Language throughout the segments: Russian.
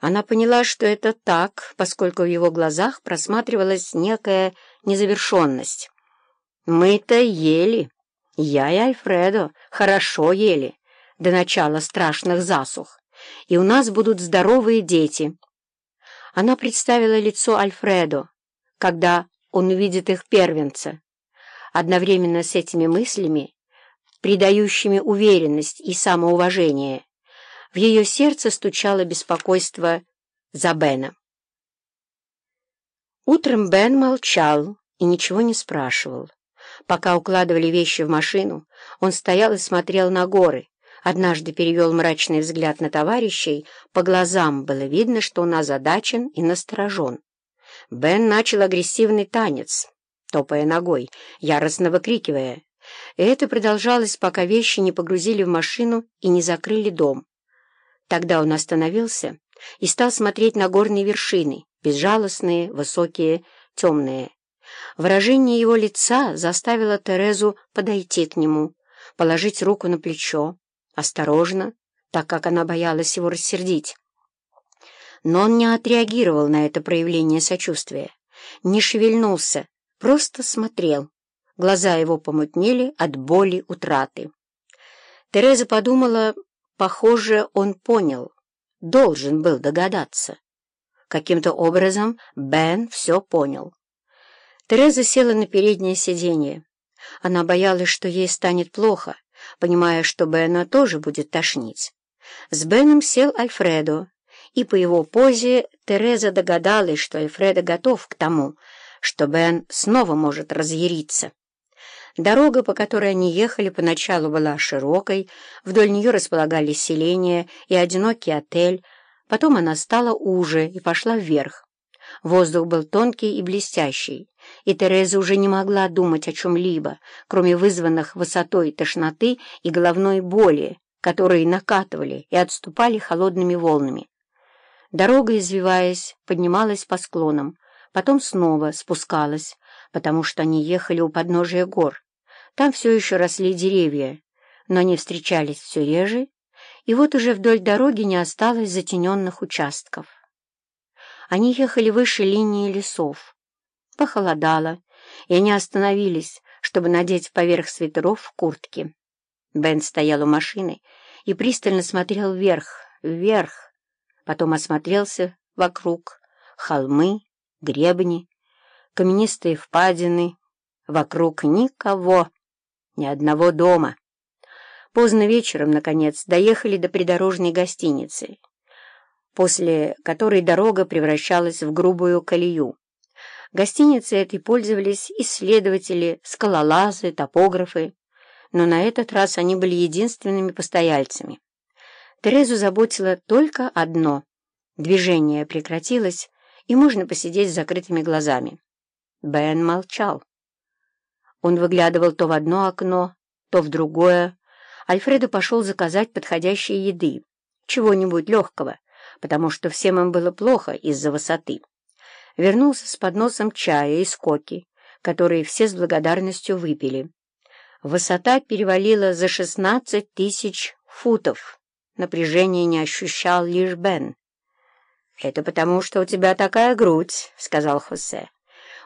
Она поняла, что это так, поскольку в его глазах просматривалась некая незавершенность. «Мы-то ели, я и Альфредо, хорошо ели, до начала страшных засух, и у нас будут здоровые дети». Она представила лицо Альфредо, когда он увидит их первенца. Одновременно с этими мыслями, придающими уверенность и самоуважение, в ее сердце стучало беспокойство за Бена. Утром Бен молчал и ничего не спрашивал. Пока укладывали вещи в машину, он стоял и смотрел на горы. Однажды перевел мрачный взгляд на товарищей, по глазам было видно, что он озадачен и насторожен. Бен начал агрессивный танец, топая ногой, яростно выкрикивая. И это продолжалось, пока вещи не погрузили в машину и не закрыли дом. Тогда он остановился и стал смотреть на горные вершины, безжалостные, высокие, темные. Выражение его лица заставило Терезу подойти к нему, положить руку на плечо, осторожно, так как она боялась его рассердить. Но он не отреагировал на это проявление сочувствия, не шевельнулся, просто смотрел. Глаза его помутнели от боли утраты. Тереза подумала, Похоже, он понял, должен был догадаться. Каким-то образом Бен все понял. Тереза села на переднее сиденье. Она боялась, что ей станет плохо, понимая, что Бена тоже будет тошнить. С Беном сел Альфредо, и по его позе Тереза догадалась, что Альфредо готов к тому, что Бен снова может разъяриться. Дорога, по которой они ехали, поначалу была широкой, вдоль нее располагались селения и одинокий отель, потом она стала уже и пошла вверх. Воздух был тонкий и блестящий, и Тереза уже не могла думать о чем-либо, кроме вызванных высотой тошноты и головной боли, которые накатывали и отступали холодными волнами. Дорога, извиваясь, поднималась по склонам, потом снова спускалась, потому что они ехали у подножия гор. Там все еще росли деревья, но они встречались все реже, и вот уже вдоль дороги не осталось затененных участков. Они ехали выше линии лесов. Похолодало, и они остановились, чтобы надеть поверх свитеров куртки. Бен стоял у машины и пристально смотрел вверх, вверх, потом осмотрелся вокруг, холмы, гребни, каменистые впадины, вокруг никого, ни одного дома. Поздно вечером, наконец, доехали до придорожной гостиницы, после которой дорога превращалась в грубую колею. Гостиницей этой пользовались исследователи, скалолазы, топографы, но на этот раз они были единственными постояльцами. Терезу заботило только одно — движение прекратилось, и можно посидеть с закрытыми глазами. Бен молчал. Он выглядывал то в одно окно, то в другое. Альфредо пошел заказать подходящей еды, чего-нибудь легкого, потому что всем им было плохо из-за высоты. Вернулся с подносом чая и скоки, которые все с благодарностью выпили. Высота перевалила за шестнадцать тысяч футов. Напряжение не ощущал лишь Бен. «Это потому, что у тебя такая грудь», — сказал Хосе.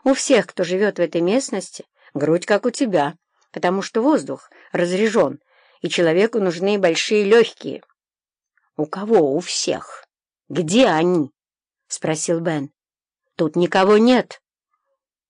«У всех, кто живет в этой местности, грудь как у тебя, потому что воздух разрежен, и человеку нужны большие легкие». «У кого? У всех? Где они?» — спросил Бен. «Тут никого нет».